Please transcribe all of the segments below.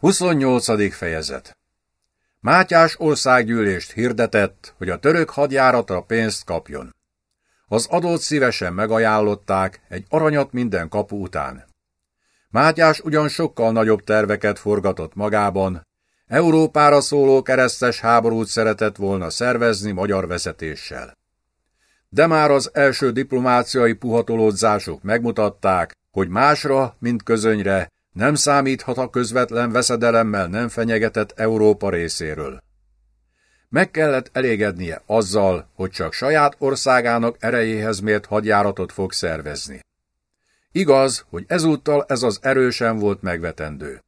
28. fejezet Mátyás országgyűlést hirdetett, hogy a török hadjáratra pénzt kapjon. Az adót szívesen megajánlották, egy aranyat minden kapu után. Mátyás ugyan sokkal nagyobb terveket forgatott magában, Európára szóló keresztes háborút szeretett volna szervezni magyar vezetéssel. De már az első diplomáciai puhatolódzások megmutatták, hogy másra, mint közönyre, nem számíthat a közvetlen veszedelemmel nem fenyegetett Európa részéről. Meg kellett elégednie azzal, hogy csak saját országának erejéhez mért hadjáratot fog szervezni. Igaz, hogy ezúttal ez az erősen volt megvetendő.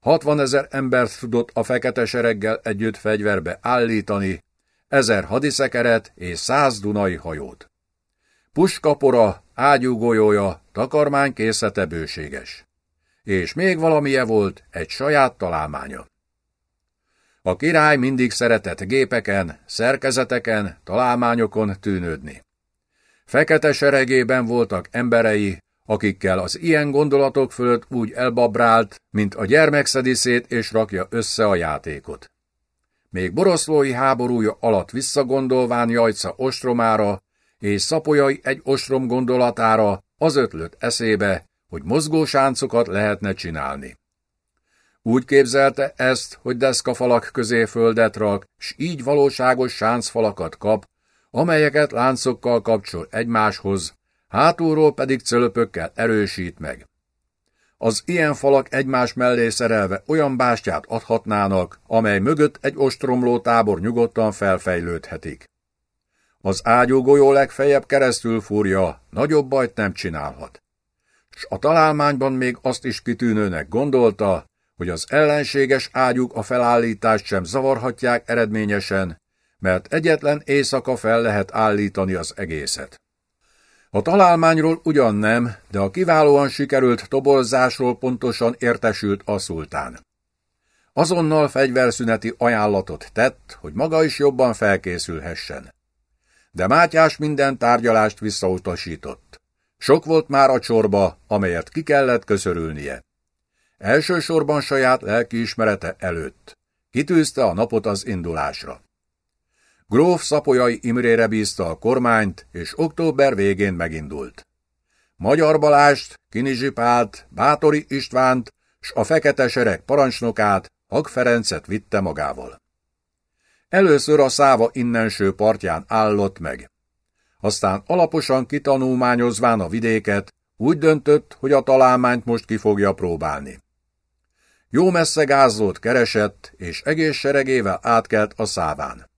60 ezer embert tudott a fekete sereggel együtt fegyverbe állítani, ezer hadiszekeret és száz dunai hajót. Puskapora, ágyúgolyója, takarmány bőséges és még valamije volt, egy saját találmánya. A király mindig szeretett gépeken, szerkezeteken, találmányokon tűnődni. Fekete seregében voltak emberei, akikkel az ilyen gondolatok fölött úgy elbabrált, mint a gyermek szedi szét és rakja össze a játékot. Még boroszlói háborúja alatt visszagondolván jajca ostromára, és szapolyai egy ostrom gondolatára az ötlött eszébe, hogy mozgósáncokat lehetne csinálni. Úgy képzelte ezt, hogy deszkafalak közé földet rak, s így valóságos sáncfalakat kap, amelyeket láncokkal kapcsol egymáshoz, hátulról pedig cölöpökkel erősít meg. Az ilyen falak egymás mellé szerelve olyan bástyát adhatnának, amely mögött egy ostromló tábor nyugodtan felfejlődhetik. Az ágyúgolyó legfeljebb keresztül fúrja, nagyobb bajt nem csinálhat s a találmányban még azt is kitűnőnek gondolta, hogy az ellenséges ágyuk a felállítást sem zavarhatják eredményesen, mert egyetlen éjszaka fel lehet állítani az egészet. A találmányról ugyan nem, de a kiválóan sikerült tobolzásról pontosan értesült a szultán. Azonnal fegyverszüneti ajánlatot tett, hogy maga is jobban felkészülhessen. De Mátyás minden tárgyalást visszautasított. Sok volt már a csorba, amelyet ki kellett köszörülnie. Elsősorban saját lelkiismerete előtt. Kitűzte a napot az indulásra. Gróf Szapolyai Imrére bízta a kormányt, és október végén megindult. Magyar Balást, Kinizsi Pált, Bátori Istvánt, s a fekete sereg parancsnokát, Hag Ferencet vitte magával. Először a száva innenső partján állott meg aztán alaposan kitanulmányozván a vidéket, úgy döntött, hogy a találmányt most ki fogja próbálni. Jó messze gázlót keresett, és egész seregével átkelt a száván.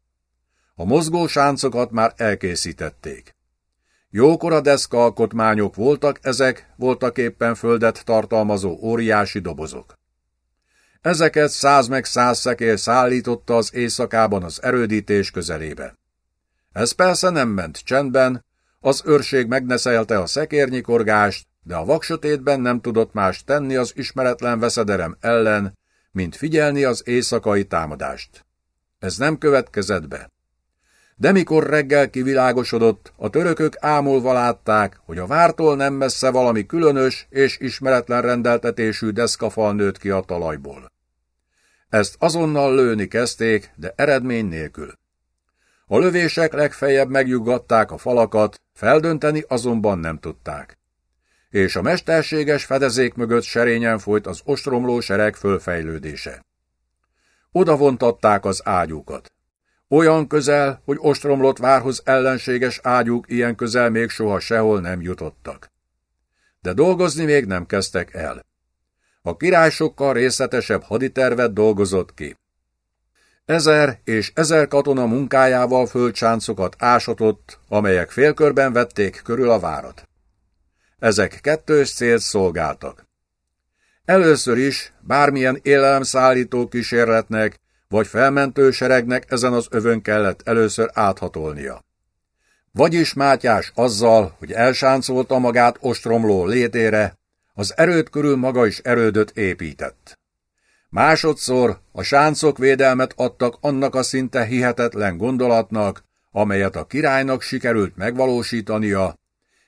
A mozgó sáncokat már elkészítették. Jókora deszka alkotmányok voltak ezek, voltak éppen földet tartalmazó óriási dobozok. Ezeket száz meg száz szekér szállította az éjszakában az erődítés közelébe. Ez persze nem ment csendben, az őrség megneszelte a szekérnyikorgást, de a vaksötétben nem tudott más tenni az ismeretlen veszederem ellen, mint figyelni az éjszakai támadást. Ez nem következett be. De mikor reggel kivilágosodott, a törökök ámulva látták, hogy a vártól nem messze valami különös és ismeretlen rendeltetésű deszkafal nőtt ki a talajból. Ezt azonnal lőni kezdték, de eredmény nélkül. A lövések legfeljebb megjuggatták a falakat, feldönteni azonban nem tudták. És a mesterséges fedezék mögött serényen folyt az ostromló sereg fölfejlődése. Oda vontatták az ágyúkat. Olyan közel, hogy ostromlott várhoz ellenséges ágyúk ilyen közel még soha sehol nem jutottak. De dolgozni még nem kezdtek el. A király sokkal részletesebb haditervet dolgozott ki. Ezer és ezer katona munkájával földcsáncokat ásatott, amelyek félkörben vették körül a várat. Ezek kettős célt szolgáltak. Először is bármilyen élelemszállító kísérletnek vagy felmentő seregnek ezen az övön kellett először áthatolnia. Vagyis Mátyás azzal, hogy elsáncolta magát ostromló létére, az erőt körül maga is erődöt épített. Másodszor a sáncok védelmet adtak annak a szinte hihetetlen gondolatnak, amelyet a királynak sikerült megvalósítania,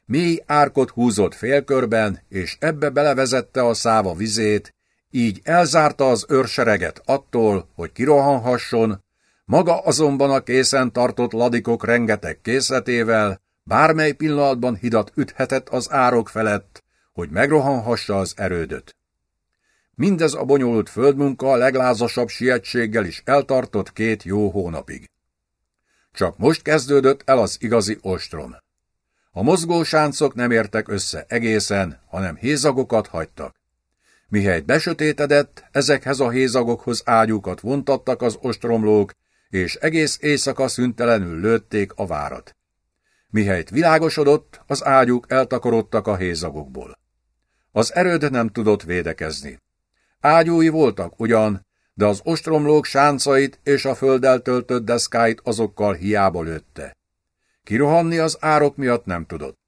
mély árkot húzott félkörben, és ebbe belevezette a száva vizét, így elzárta az őrsereget attól, hogy kirohanhasson, maga azonban a készen tartott ladikok rengeteg készletével, bármely pillanatban hidat üthetett az árok felett, hogy megrohanhassa az erődöt. Mindez a bonyolult földmunka a leglázasabb sietséggel is eltartott két jó hónapig. Csak most kezdődött el az igazi ostrom. A mozgósáncok nem értek össze egészen, hanem hézagokat hagytak. Mihelyt besötétedett, ezekhez a hézagokhoz ágyúkat vontattak az ostromlók, és egész éjszaka szüntelenül lőtték a várat. Mihelyt világosodott, az ágyúk eltakarodtak a hézagokból. Az erőd nem tudott védekezni. Ágyúi voltak ugyan, de az ostromlók sáncait és a földdel töltött deszkáit azokkal hiába lőtte. Kirohanni az árok miatt nem tudott.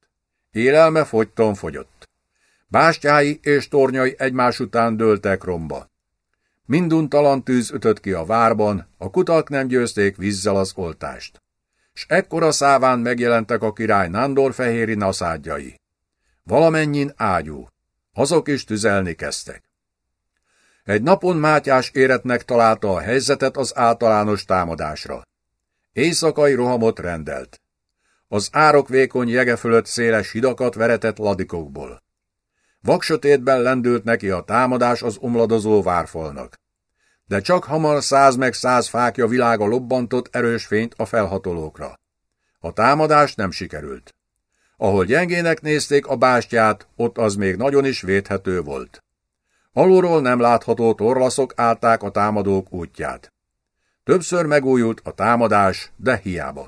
Élelme fogyton fogyott. Bástyái és tornyai egymás után dőltek romba. Minduntalan tűz ütött ki a várban, a kutak nem győzték vízzel az oltást. S ekkora száván megjelentek a király Nándor fehéri naszádjai. Valamennyin ágyú. Azok is tüzelni kezdtek. Egy napon Mátyás éretnek találta a helyzetet az általános támadásra. Éjszakai rohamot rendelt. Az árok vékony jege fölött széles hidakat veretett ladikokból. Vaksötétben lendült neki a támadás az omladozó várfalnak. De csak hamar száz meg száz fákja világa lobbantott erős fényt a felhatolókra. A támadás nem sikerült. Ahol gyengének nézték a bástyát, ott az még nagyon is védhető volt. Alulról nem látható torlaszok állták a támadók útját. Többször megújult a támadás, de hiába.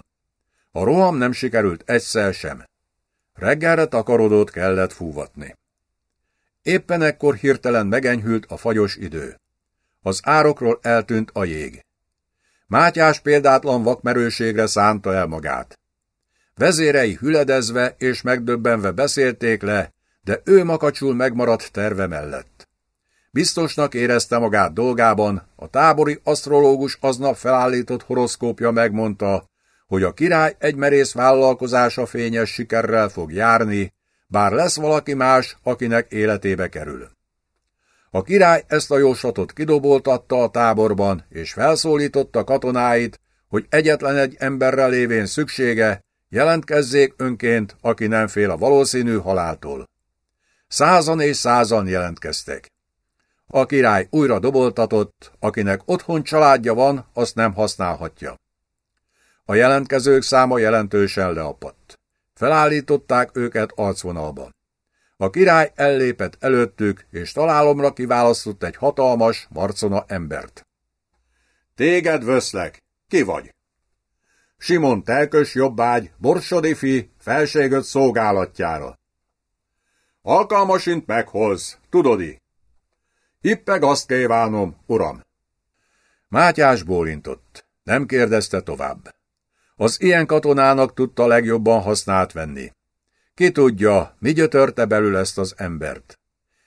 A roham nem sikerült egyszer sem. Reggelre takarodót kellett fúvatni. Éppen ekkor hirtelen megenyhült a fagyos idő. Az árokról eltűnt a jég. Mátyás példátlan vakmerőségre szánta el magát. Vezérei hüledezve és megdöbbenve beszélték le, de ő makacsul megmaradt terve mellett. Biztosnak érezte magát dolgában, a tábori asztrológus aznap felállított horoszkópja megmondta, hogy a király egy merész vállalkozása fényes sikerrel fog járni, bár lesz valaki más, akinek életébe kerül. A király ezt a jóslatot kidoboltatta a táborban, és felszólította katonáit, hogy egyetlen egy emberrel lévén szüksége, jelentkezzék önként, aki nem fél a valószínű haláltól. Százan és százan jelentkeztek. A király újra doboltatott, akinek otthon családja van, azt nem használhatja. A jelentkezők száma jelentősen leapadt. Felállították őket arcvonalban. A király ellépett előttük, és találomra kiválasztott egy hatalmas, marcona embert. Téged vöszlek, ki vagy? Simon Telkös jobbágy, Borsodi fi, felségöt szolgálatjára. Alkalmasint meghoz, tudodi, Hippeg azt kívánom, uram! Mátyás bólintott. Nem kérdezte tovább. Az ilyen katonának tudta legjobban használt venni. Ki tudja, mi gyötörte belül ezt az embert.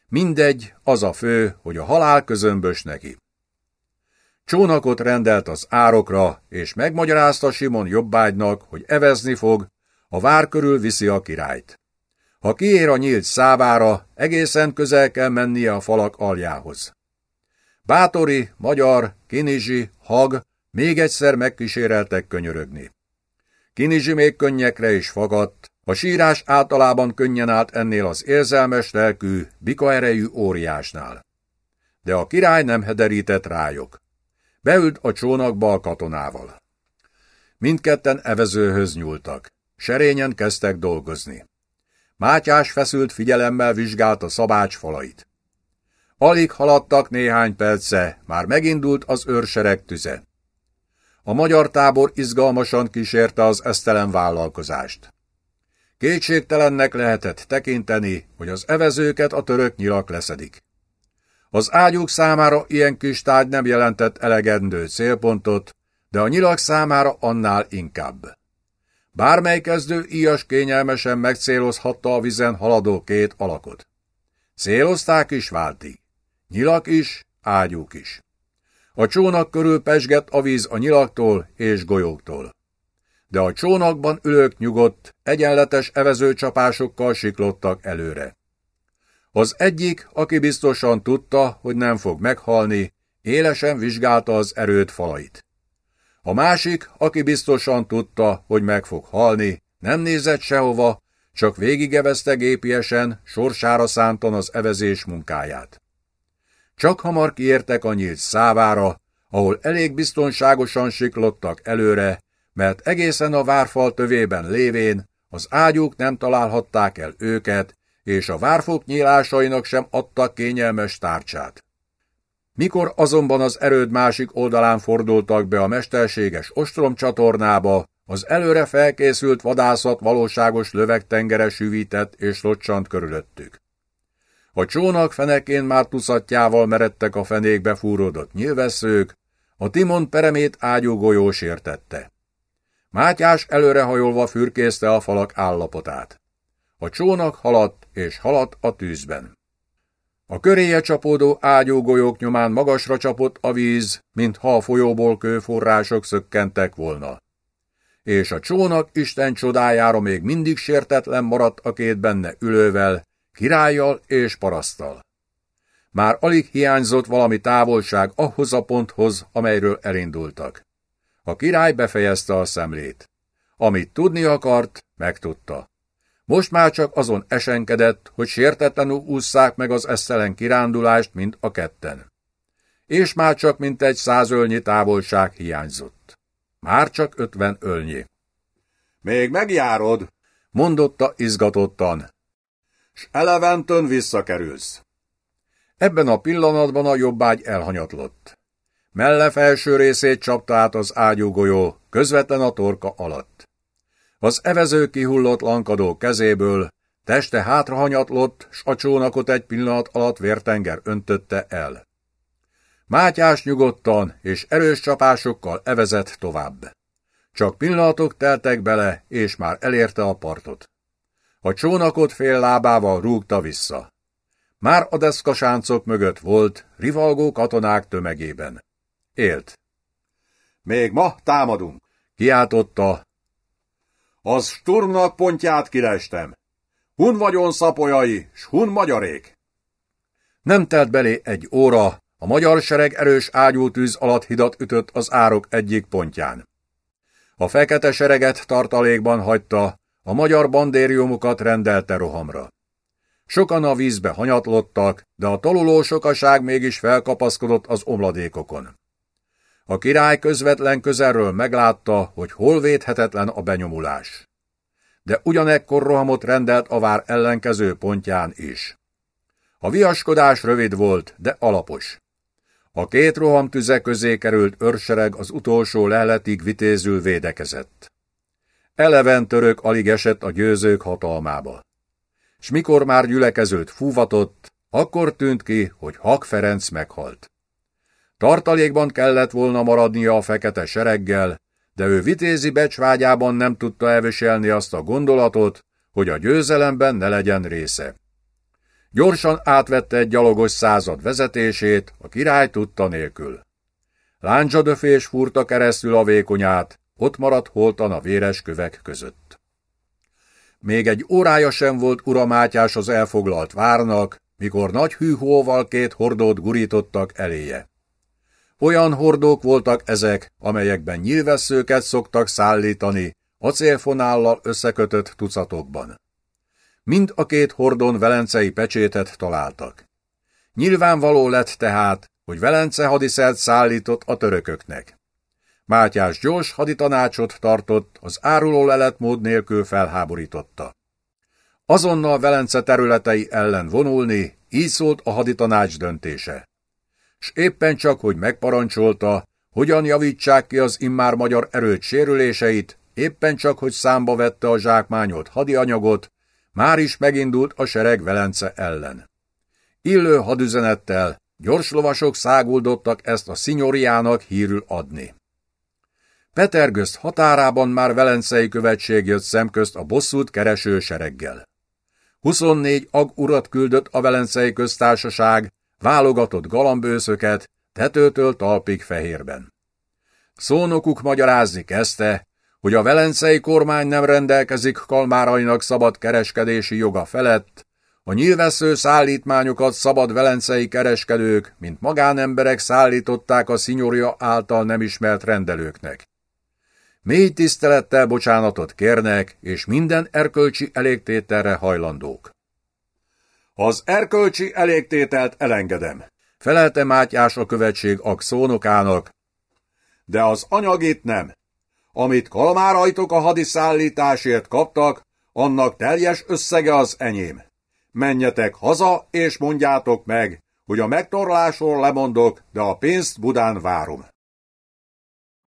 Mindegy, az a fő, hogy a halál közömbös neki. Csónakot rendelt az árokra, és megmagyarázta Simon jobbágynak, hogy evezni fog, a vár körül viszi a királyt. Ha kiér a nyílt szávára, egészen közel kell mennie a falak aljához. Bátori, magyar, Kinizsi, Hag még egyszer megkíséreltek könyörögni. Kinizsi még könnyekre is fagadt, a sírás általában könnyen állt ennél az érzelmes lelkű, bikaerejű óriásnál. De a király nem hederített rájuk. Beült a csónakba a katonával. Mindketten evezőhöz nyúltak. Serényen kezdtek dolgozni. Mátyás feszült figyelemmel vizsgálta szabács falait. Alig haladtak néhány perce, már megindult az őrsereg tüze. A magyar tábor izgalmasan kísérte az esztelen vállalkozást. Kétségtelennek lehetett tekinteni, hogy az evezőket a török nyilak leszedik. Az ágyúk számára ilyen kis tárgy nem jelentett elegendő célpontot, de a nyilak számára annál inkább. Bármely kezdő íjas kényelmesen megcélozhatta a vizen haladó két alakot. Célozták is váltig. Nyilak is, ágyúk is. A csónak körül pesgett a víz a nyilaktól és golyóktól. De a csónakban ülők nyugodt, egyenletes evezőcsapásokkal siklottak előre. Az egyik, aki biztosan tudta, hogy nem fog meghalni, élesen vizsgálta az erőt falait. A másik, aki biztosan tudta, hogy meg fog halni, nem nézett sehova, csak végigevezte gépiesen, sorsára szántan az evezés munkáját. Csak hamar kiértek a nyílt szávára, ahol elég biztonságosan siklottak előre, mert egészen a várfal tövében lévén az ágyúk nem találhatták el őket, és a várfok nyílásainak sem adtak kényelmes tárcsát. Mikor azonban az erőd másik oldalán fordultak be a mesterséges ostromcsatornába, az előre felkészült vadászat valóságos lövegtengere süvített és locsant körülöttük. A csónak fenekén már tuszatjával meredtek a fenékbe fúródott nyilvesszők, a Timon peremét ágyú golyós értette. Mátyás előrehajolva fürkészte a falak állapotát. A csónak haladt és haladt a tűzben. A köréje csapódó ágyúgolyók nyomán magasra csapott a víz, mintha a folyóból kőforrások szökkentek volna. És a csónak Isten csodájára még mindig sértetlen maradt a két benne ülővel, királlyal és parasztal. Már alig hiányzott valami távolság ahhoz a ponthoz, amelyről elindultak. A király befejezte a szemlét. Amit tudni akart, megtudta. Most már csak azon esenkedett, hogy sértetlenül ússzák meg az esztelen kirándulást, mint a ketten. És már csak mint egy száz ölnyi távolság hiányzott. Már csak ötven ölnyi. Még megjárod, mondotta izgatottan, s eleventön visszakerülsz. Ebben a pillanatban a jobbágy elhanyatlott. Melle felső részét csapta át az ágyúgolyó, közvetlen a torka alatt. Az evező kihullott lankadó kezéből, teste hátrahanyatlott, s a csónakot egy pillanat alatt vértenger öntötte el. Mátyás nyugodtan és erős csapásokkal evezett tovább. Csak pillanatok teltek bele, és már elérte a partot. A csónakot fél lábával rúgta vissza. Már a deszkasáncok mögött volt, rivalgó katonák tömegében. Élt. Még ma támadunk, kiáltotta, az Sturmnak pontját kilestem. Hun vagyon szapolyai, s hun magyarék. Nem telt belé egy óra, a magyar sereg erős ágyútűz alatt hidat ütött az árok egyik pontján. A fekete sereget tartalékban hagyta, a magyar bandériumokat rendelte rohamra. Sokan a vízbe hanyatlottak, de a taluló sokaság mégis felkapaszkodott az omladékokon. A király közvetlen közelről meglátta, hogy hol védhetetlen a benyomulás. De ugyanekkor rohamot rendelt a vár ellenkező pontján is. A viaskodás rövid volt, de alapos. A két roham tüze közé került őrsereg az utolsó leletig vitézül védekezett. Eleven török alig esett a győzők hatalmába. S mikor már gyülekezőt fúvatott, akkor tűnt ki, hogy Hak Ferenc meghalt. Tartalékban kellett volna maradnia a fekete sereggel, de ő vitézi becsvágyában nem tudta elviselni azt a gondolatot, hogy a győzelemben ne legyen része. Gyorsan átvette egy gyalogos század vezetését, a király tudta nélkül. Láncsadöfés fúrta keresztül a vékonyát, ott maradt holtan a véres kövek között. Még egy órája sem volt uramátyás az elfoglalt várnak, mikor nagy hűhóval két hordót gurítottak eléje. Olyan hordók voltak ezek, amelyekben nyilvesszőket szoktak szállítani, acélfonállal összekötött tucatokban. Mind a két hordon velencei pecsétet találtak. Nyilvánvaló lett tehát, hogy Velence hadiszert szállított a törököknek. Mátyás gyors haditanácsot tartott, az áruló leletmód nélkül felháborította. Azonnal Velence területei ellen vonulni, így szólt a haditanács döntése s éppen csak, hogy megparancsolta, hogyan javítsák ki az immár magyar erőt sérüléseit, éppen csak, hogy számba vette a zsákmányolt hadianyagot, már is megindult a sereg Velence ellen. Illő hadüzenettel gyors lovasok száguldottak ezt a szinyoriának hírül adni. Petergözt határában már velencei követség jött szemközt a bosszút kereső sereggel. 24 ag urat küldött a velencei köztársaság, válogatott galambőszöket, tetőtől talpig fehérben. Szónokuk magyarázni kezdte, hogy a velencei kormány nem rendelkezik kalmárainak szabad kereskedési joga felett, A nyilvessző szállítmányokat szabad velencei kereskedők, mint magánemberek szállították a szinyoria által nem ismert rendelőknek. Mély tisztelettel bocsánatot kérnek, és minden erkölcsi elégtételre hajlandók. Az erkölcsi elégtételt elengedem, felelte Mátyás a követség szónokának, de az anyagit nem. Amit kalmárajtok a hadiszállításért kaptak, annak teljes összege az enyém. Menjetek haza, és mondjátok meg, hogy a megtorlásról lemondok, de a pénzt Budán várom.